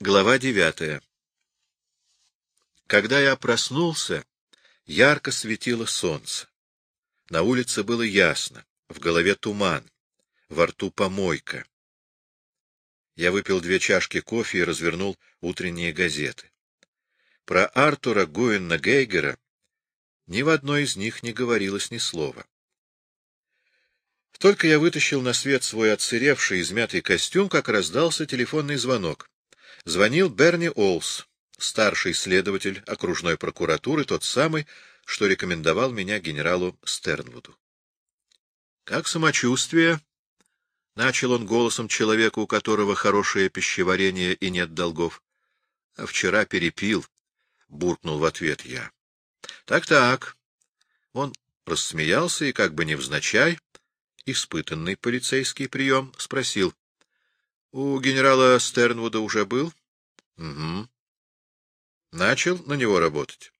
Глава девятая Когда я проснулся, ярко светило солнце. На улице было ясно, в голове туман, во рту помойка. Я выпил две чашки кофе и развернул утренние газеты. Про Артура Гуинна Гейгера ни в одной из них не говорилось ни слова. Только я вытащил на свет свой отсыревший, измятый костюм, как раздался телефонный звонок. Звонил Берни Олс, старший следователь окружной прокуратуры, тот самый, что рекомендовал меня генералу Стернвуду. — Как самочувствие? — начал он голосом человека, у которого хорошее пищеварение и нет долгов. — А вчера перепил, — буркнул в ответ я. Так — Так-так. Он рассмеялся и, как бы невзначай, испытанный полицейский прием, спросил. — У генерала Стернвуда уже был? — Угу. — Начал на него работать.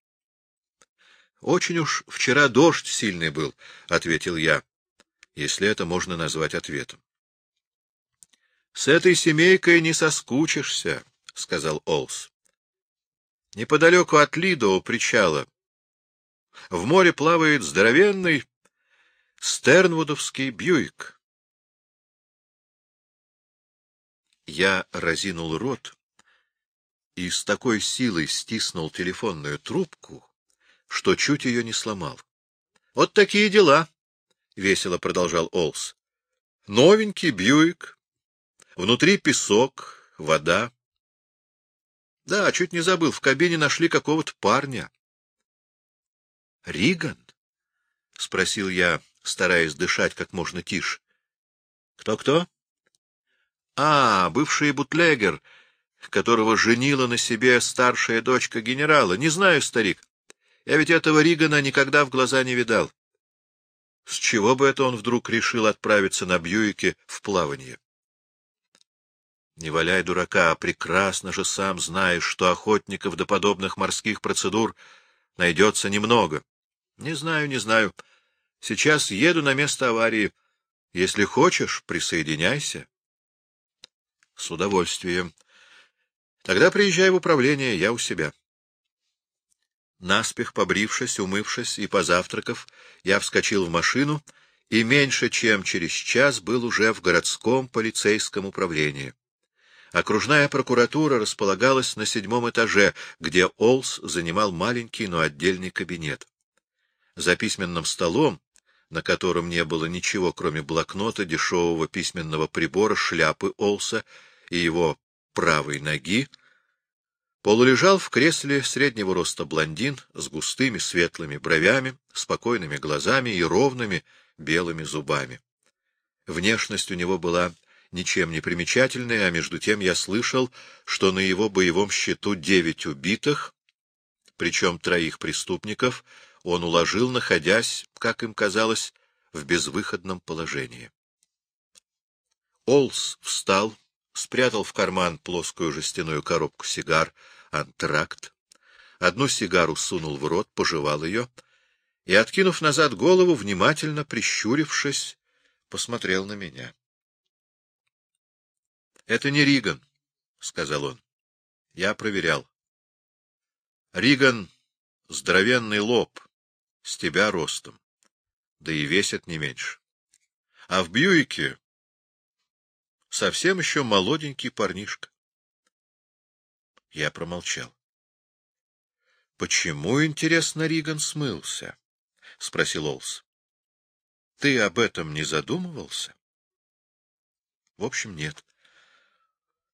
— Очень уж вчера дождь сильный был, — ответил я, если это можно назвать ответом. — С этой семейкой не соскучишься, — сказал Олс. Неподалеку от Лидо у причала в море плавает здоровенный Стернвудовский Бьюик. Я разинул рот и с такой силой стиснул телефонную трубку, что чуть ее не сломал. — Вот такие дела, — весело продолжал Олс. — Новенький Бьюик, внутри песок, вода. Да, чуть не забыл, в кабине нашли какого-то парня. — Риган? — спросил я, стараясь дышать как можно тише. «Кто — А, бывший бутлегер, которого женила на себе старшая дочка генерала. Не знаю, старик. Я ведь этого Ригана никогда в глаза не видал. С чего бы это он вдруг решил отправиться на Бьюике в плавание? Не валяй дурака, прекрасно же сам знаешь, что охотников до подобных морских процедур найдется немного. Не знаю, не знаю. Сейчас еду на место аварии. Если хочешь, присоединяйся. С удовольствием. Тогда приезжай в управление, я у себя. Наспех побрившись, умывшись и позавтракав, я вскочил в машину и меньше чем через час был уже в городском полицейском управлении. Окружная прокуратура располагалась на седьмом этаже, где Олс занимал маленький, но отдельный кабинет. За письменным столом на котором не было ничего, кроме блокнота, дешевого письменного прибора, шляпы Олса и его правой ноги, полулежал в кресле среднего роста блондин с густыми светлыми бровями, спокойными глазами и ровными белыми зубами. Внешность у него была ничем не примечательная, а между тем я слышал, что на его боевом счету девять убитых, причем троих преступников — он уложил, находясь, как им казалось, в безвыходном положении. Олс встал, спрятал в карман плоскую жестяную коробку сигар «Антракт», одну сигару сунул в рот, пожевал ее и, откинув назад голову, внимательно прищурившись, посмотрел на меня. — Это не Риган, — сказал он. Я проверял. Риган — здоровенный лоб, с тебя ростом, да и весят не меньше. А в Бьюике совсем еще молоденький парнишка. Я промолчал. — Почему, интересно, Риган смылся? — спросил Олс. — Ты об этом не задумывался? — В общем, нет.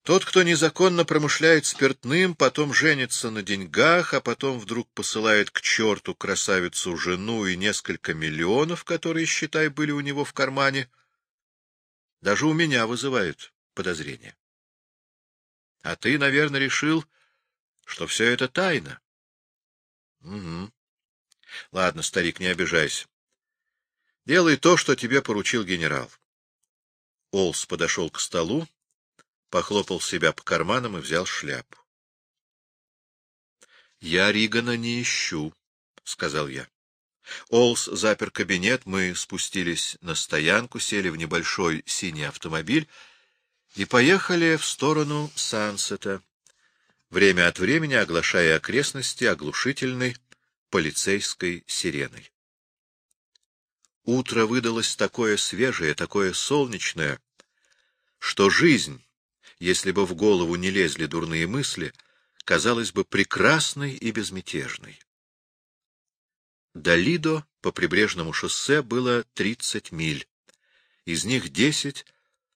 Тот, кто незаконно промышляет спиртным, потом женится на деньгах, а потом вдруг посылает к черту красавицу жену и несколько миллионов, которые, считай, были у него в кармане, даже у меня вызывает подозрение. А ты, наверное, решил, что все это тайна. Угу. Ладно, старик, не обижайся. Делай то, что тебе поручил генерал. Олс подошел к столу, похлопал себя по карманам и взял шляпу. — Я Ригана не ищу, — сказал я. Олс запер кабинет, мы спустились на стоянку, сели в небольшой синий автомобиль и поехали в сторону Сансета, время от времени оглашая окрестности оглушительной полицейской сиреной. Утро выдалось такое свежее, такое солнечное, что жизнь, если бы в голову не лезли дурные мысли, казалась бы прекрасной и безмятежной. До Лидо по прибрежному шоссе было 30 миль, из них 10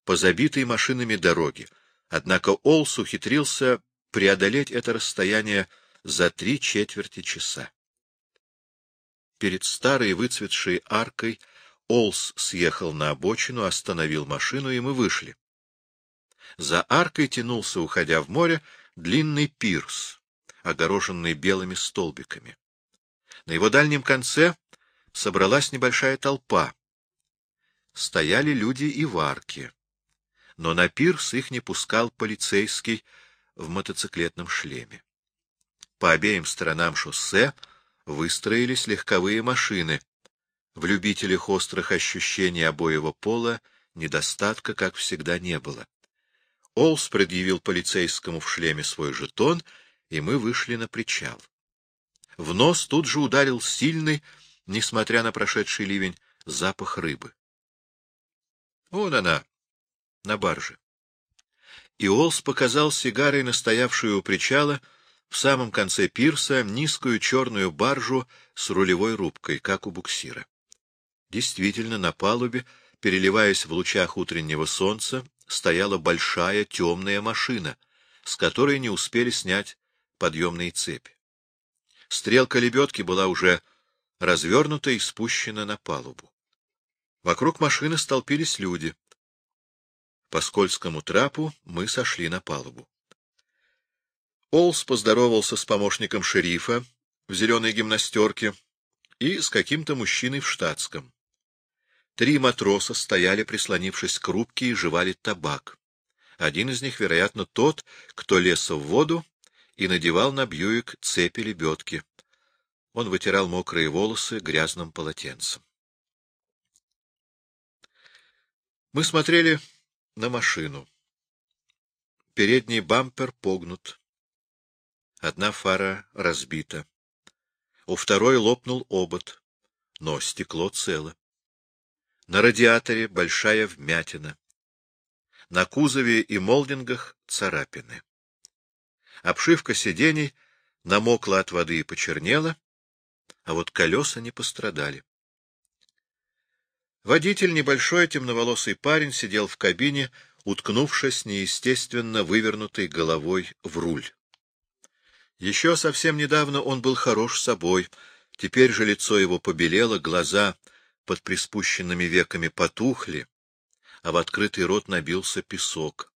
по забитой машинами дороге, однако Олс ухитрился преодолеть это расстояние за три четверти часа. Перед старой выцветшей аркой Олс съехал на обочину, остановил машину, и мы вышли. За аркой тянулся, уходя в море, длинный пирс, огороженный белыми столбиками. На его дальнем конце собралась небольшая толпа. Стояли люди и в арке. Но на пирс их не пускал полицейский в мотоциклетном шлеме. По обеим сторонам шоссе — выстроились легковые машины. В любителях острых ощущений обоего пола недостатка, как всегда, не было. Олс предъявил полицейскому в шлеме свой жетон, и мы вышли на причал. В нос тут же ударил сильный, несмотря на прошедший ливень, запах рыбы. Вон она, на барже. И Олс показал сигарой настоявшую у причала — в самом конце пирса низкую черную баржу с рулевой рубкой, как у буксира. Действительно, на палубе, переливаясь в лучах утреннего солнца, стояла большая темная машина, с которой не успели снять подъемные цепи. Стрелка лебедки была уже развернута и спущена на палубу. Вокруг машины столпились люди. По скользкому трапу мы сошли на палубу. Олс поздоровался с помощником шерифа в зеленой гимнастерке и с каким-то мужчиной в штатском. Три матроса стояли, прислонившись к рубке, и жевали табак. Один из них, вероятно, тот, кто лез в воду и надевал на Бьюик цепи лебедки. Он вытирал мокрые волосы грязным полотенцем. Мы смотрели на машину. Передний бампер погнут. Одна фара разбита. У второй лопнул обод, но стекло цело. На радиаторе большая вмятина. На кузове и молдингах царапины. Обшивка сидений намокла от воды и почернела, а вот колеса не пострадали. Водитель, небольшой темноволосый парень, сидел в кабине, уткнувшись неестественно вывернутой головой в руль. Еще совсем недавно он был хорош собой, теперь же лицо его побелело, глаза под приспущенными веками потухли, а в открытый рот набился песок.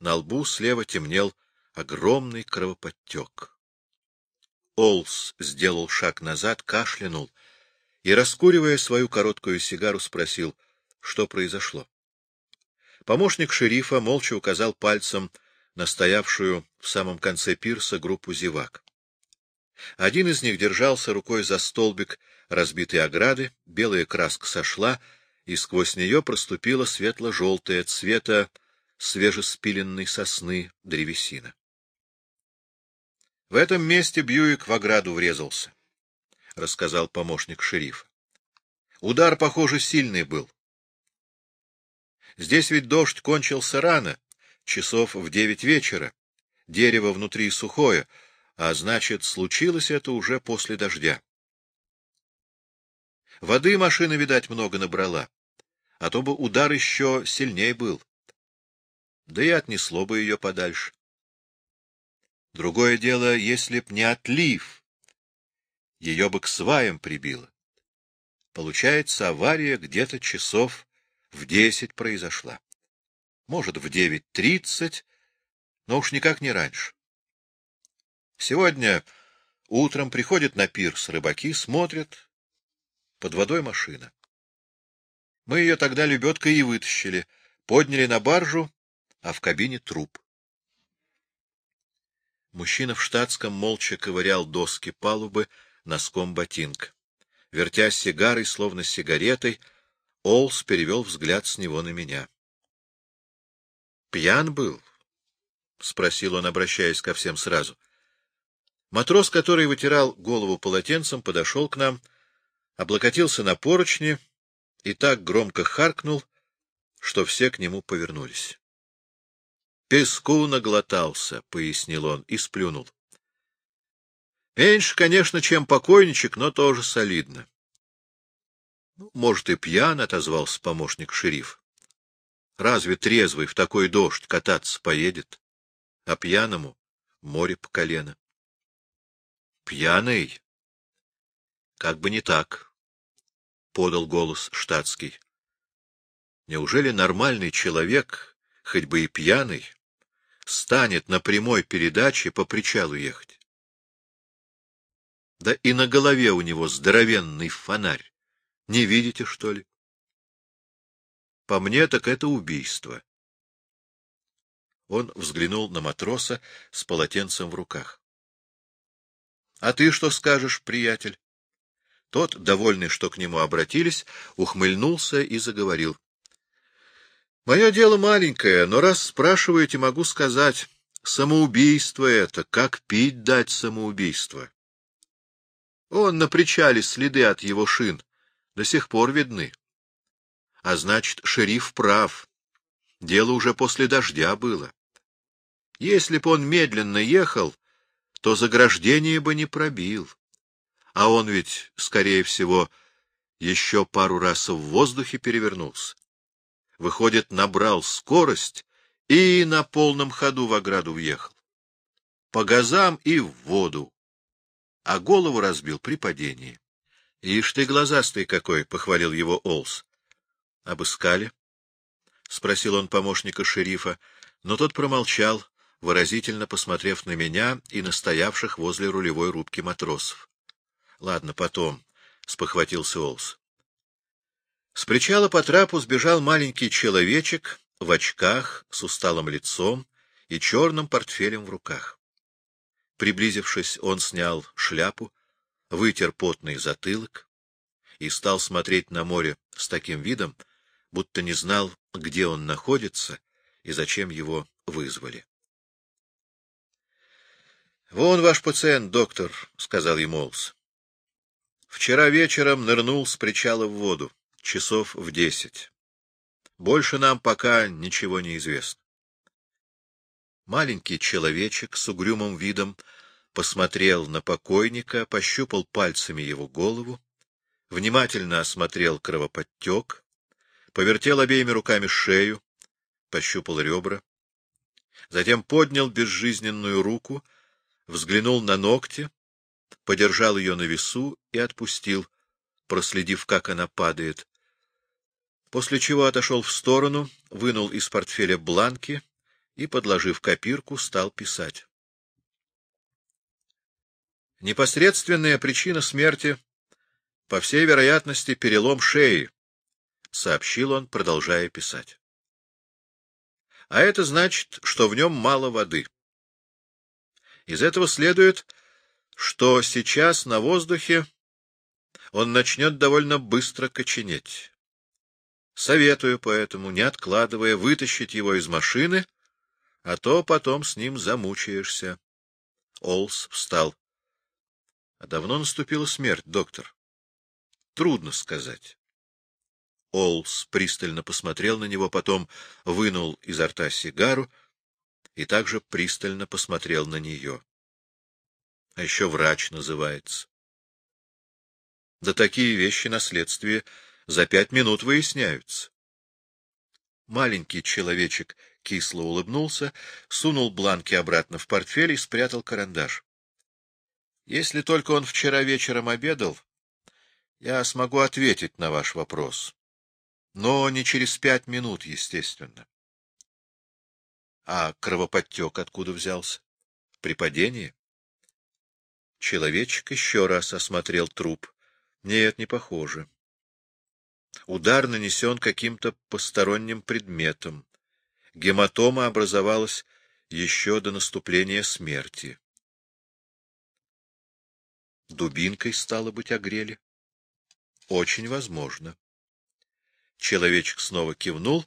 На лбу слева темнел огромный кровоподтек. Олс сделал шаг назад, кашлянул и, раскуривая свою короткую сигару, спросил, что произошло. Помощник шерифа молча указал пальцем настоявшую в самом конце пирса группу зевак. Один из них держался рукой за столбик разбитой ограды, белая краска сошла, и сквозь нее проступила светло-желтая цвета свежеспиленной сосны древесина. В этом месте Бьюик в ограду врезался, — рассказал помощник шерифа. Удар, похоже, сильный был. Здесь ведь дождь кончился рано, часов в девять вечера. Дерево внутри сухое, а значит, случилось это уже после дождя. Воды машина, видать, много набрала, а то бы удар еще сильней был. Да и отнесло бы ее подальше. Другое дело, если б не отлив, ее бы к сваям прибило. Получается, авария где-то часов в десять произошла может, в девять тридцать, но уж никак не раньше. Сегодня утром приходят на пирс рыбаки, смотрят, под водой машина. Мы ее тогда лебедкой и вытащили, подняли на баржу, а в кабине труп. Мужчина в штатском молча ковырял доски палубы носком ботинка. Вертя сигарой, словно сигаретой, Олс перевел взгляд с него на меня. Пьян был. — спросил он, обращаясь ко всем сразу. Матрос, который вытирал голову полотенцем, подошел к нам, облокотился на поручни и так громко харкнул, что все к нему повернулись. — Песку наглотался, — пояснил он и сплюнул. — Меньше, конечно, чем покойничек, но тоже солидно. — Может, и пьян, — отозвался помощник шериф. — Разве трезвый в такой дождь кататься поедет? А пьяному море по колено. — Пьяный? — Как бы не так, — подал голос штатский. — Неужели нормальный человек, хоть бы и пьяный, станет на прямой передаче по причалу ехать? Да и на голове у него здоровенный фонарь. Не видите, что ли? По мне, так это убийство. Он взглянул на матроса с полотенцем в руках. — А ты что скажешь, приятель? Тот, довольный, что к нему обратились, ухмыльнулся и заговорил. — Мое дело маленькое, но раз спрашиваете, могу сказать, самоубийство это, как пить дать самоубийство. Он на причале следы от его шин до сих пор видны. А значит, шериф прав. Дело уже после дождя было. Если б он медленно ехал, то заграждение бы не пробил. А он ведь, скорее всего, еще пару раз в воздухе перевернулся. Выходит, набрал скорость и на полном ходу в ограду въехал. По газам и в воду. А голову разбил при падении. — Ишь ты, глазастый какой! — похвалил его Олс. — Обыскали? — спросил он помощника шерифа, но тот промолчал, выразительно посмотрев на меня и на стоявших возле рулевой рубки матросов. — Ладно, потом, — спохватился Олс. С причала по трапу сбежал маленький человечек в очках, с усталым лицом и черным портфелем в руках. Приблизившись, он снял шляпу, вытер потный затылок и стал смотреть на море с таким видом, будто не знал, где он находится и зачем его вызвали. — Вон ваш пациент, доктор, — сказал ему Олс. — Вчера вечером нырнул с причала в воду, часов в десять. Больше нам пока ничего не известно. Маленький человечек с угрюмым видом посмотрел на покойника, пощупал пальцами его голову, внимательно осмотрел кровоподтек, повертел обеими руками шею, пощупал ребра, затем поднял безжизненную руку, взглянул на ногти, подержал ее на весу и отпустил, проследив, как она падает, после чего отошел в сторону, вынул из портфеля бланки и, подложив копирку, стал писать. Непосредственная причина смерти, по всей вероятности, перелом шеи, — сообщил он, продолжая писать. А это значит, что в нем мало воды. Из этого следует, что сейчас на воздухе он начнет довольно быстро коченеть. Советую поэтому, не откладывая, вытащить его из машины, а то потом с ним замучаешься. Олс встал. — А давно наступила смерть, доктор? — Трудно сказать. Олс пристально посмотрел на него, потом вынул изо рта сигару и также пристально посмотрел на нее. А еще врач называется. Да такие вещи на следствии за пять минут выясняются. Маленький человечек кисло улыбнулся, сунул бланки обратно в портфель и спрятал карандаш. Если только он вчера вечером обедал, я смогу ответить на ваш вопрос. Но не через пять минут, естественно. А кровоподтек откуда взялся? При падении? Человечек еще раз осмотрел труп. Нет, не похоже. Удар нанесен каким-то посторонним предметом. Гематома образовалась еще до наступления смерти. Дубинкой, стало быть, огрели? Очень возможно. Человечек снова кивнул,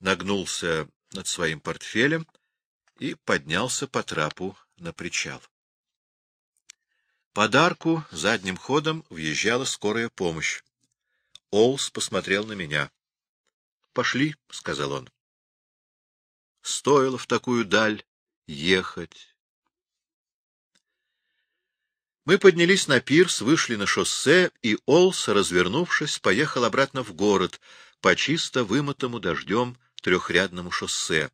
нагнулся над своим портфелем и поднялся по трапу на причал. Подарку задним ходом въезжала скорая помощь. Олс посмотрел на меня. — Пошли, — сказал он. Стоило в такую даль ехать. Мы поднялись на пирс, вышли на шоссе, и Олс, развернувшись, поехал обратно в город по чисто вымытому дождем трехрядному шоссе,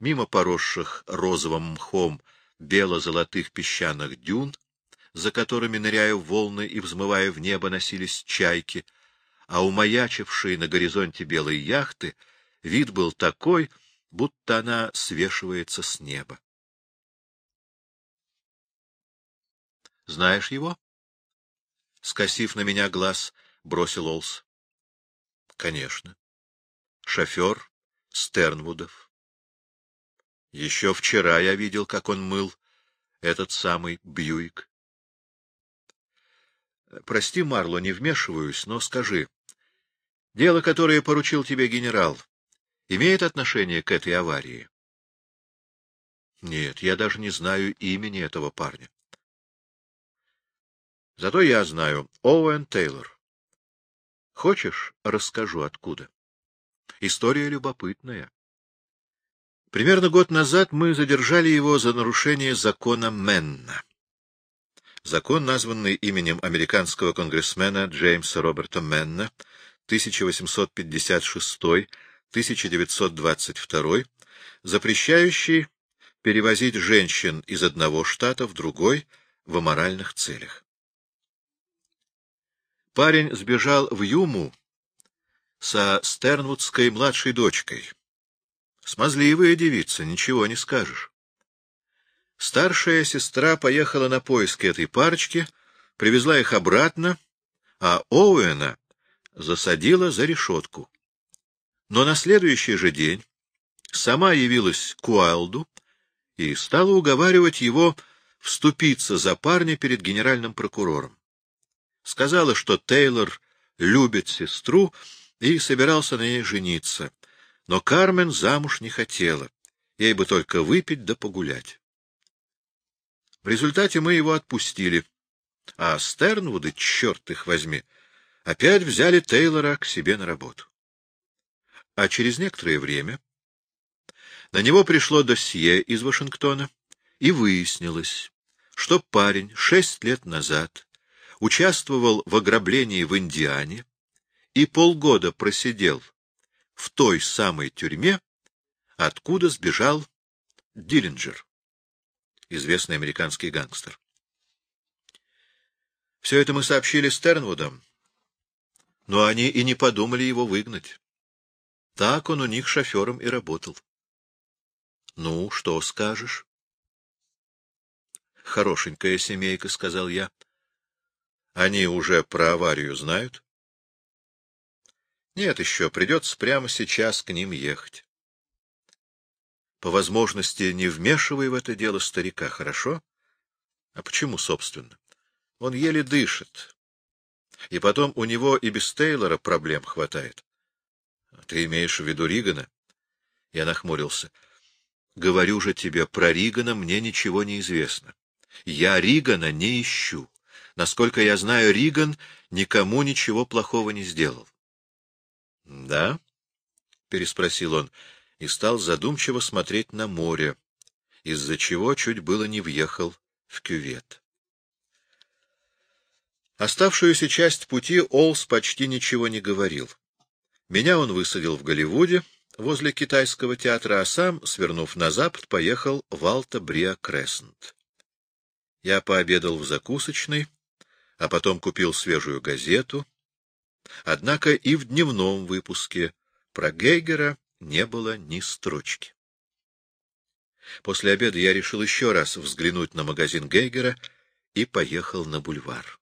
мимо поросших розовым мхом бело-золотых песчаных дюн, за которыми, ныряя в волны и взмывая в небо, носились чайки, а у маячившей на горизонте белой яхты вид был такой, будто она свешивается с неба. — Знаешь его? — скосив на меня глаз, бросил Олс. — Конечно. Шофер Стернвудов. Еще вчера я видел, как он мыл этот самый Бьюик. Прости, Марло, не вмешиваюсь, но скажи, дело, которое поручил тебе генерал, имеет отношение к этой аварии? Нет, я даже не знаю имени этого парня. Зато я знаю Оуэн Тейлор. Хочешь, расскажу, откуда? История любопытная. Примерно год назад мы задержали его за нарушение закона Менна. Закон, названный именем американского конгрессмена Джеймса Роберта Менна, 1856-1922, запрещающий перевозить женщин из одного штата в другой в аморальных целях. Парень сбежал в Юму со Стернвудской младшей дочкой. Смазливая девица, ничего не скажешь. Старшая сестра поехала на поиски этой парочки, привезла их обратно, а Оуэна засадила за решетку. Но на следующий же день сама явилась к Уайлду и стала уговаривать его вступиться за парня перед генеральным прокурором. Сказала, что Тейлор любит сестру и собирался на ней жениться, но Кармен замуж не хотела, ей бы только выпить да погулять. В результате мы его отпустили, а Стернвуды, черт их возьми, опять взяли Тейлора к себе на работу. А через некоторое время на него пришло досье из Вашингтона, и выяснилось, что парень шесть лет назад участвовал в ограблении в Индиане и полгода просидел в той самой тюрьме, откуда сбежал Диллинджер известный американский гангстер. Все это мы сообщили Стернвудам, но они и не подумали его выгнать. Так он у них шофером и работал. — Ну, что скажешь? — Хорошенькая семейка, — сказал я. — Они уже про аварию знают? — Нет еще, придется прямо сейчас к ним ехать. По возможности не вмешивай в это дело старика, хорошо? А почему, собственно? Он еле дышит. И потом у него и без Тейлора проблем хватает. Ты имеешь в виду Ригана? Я нахмурился. Говорю же тебе, про Ригана мне ничего не известно. Я Ригана не ищу. Насколько я знаю, Риган никому ничего плохого не сделал. — Да? — переспросил он и стал задумчиво смотреть на море, из-за чего чуть было не въехал в кювет. Оставшуюся часть пути Олс почти ничего не говорил. Меня он высадил в Голливуде, возле китайского театра, а сам, свернув на запад, поехал в Алта-Бриа-Крессент. Я пообедал в закусочной, а потом купил свежую газету. Однако и в дневном выпуске про Гейгера не было ни строчки. После обеда я решил еще раз взглянуть на магазин Гейгера и поехал на бульвар.